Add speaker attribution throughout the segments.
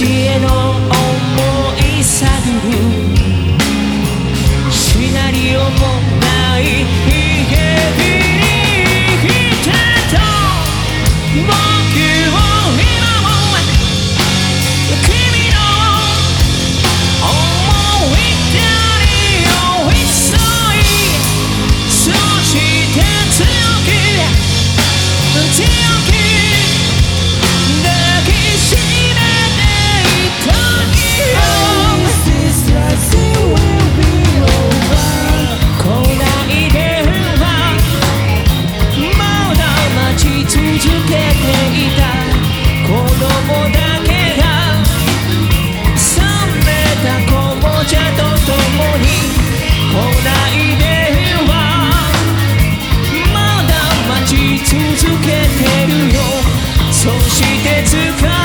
Speaker 1: 知恵の to come.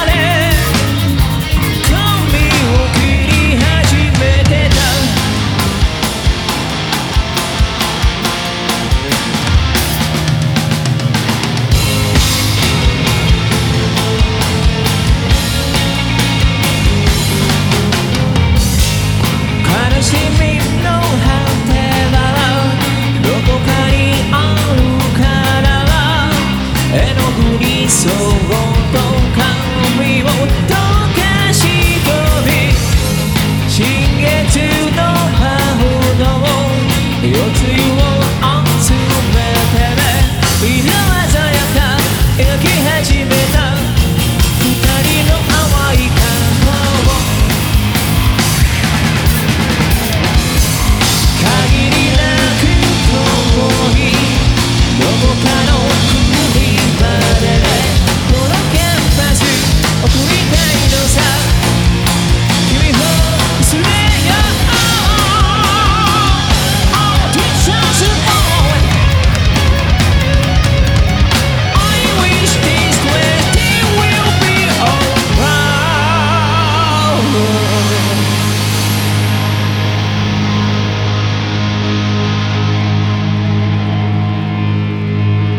Speaker 1: 始めた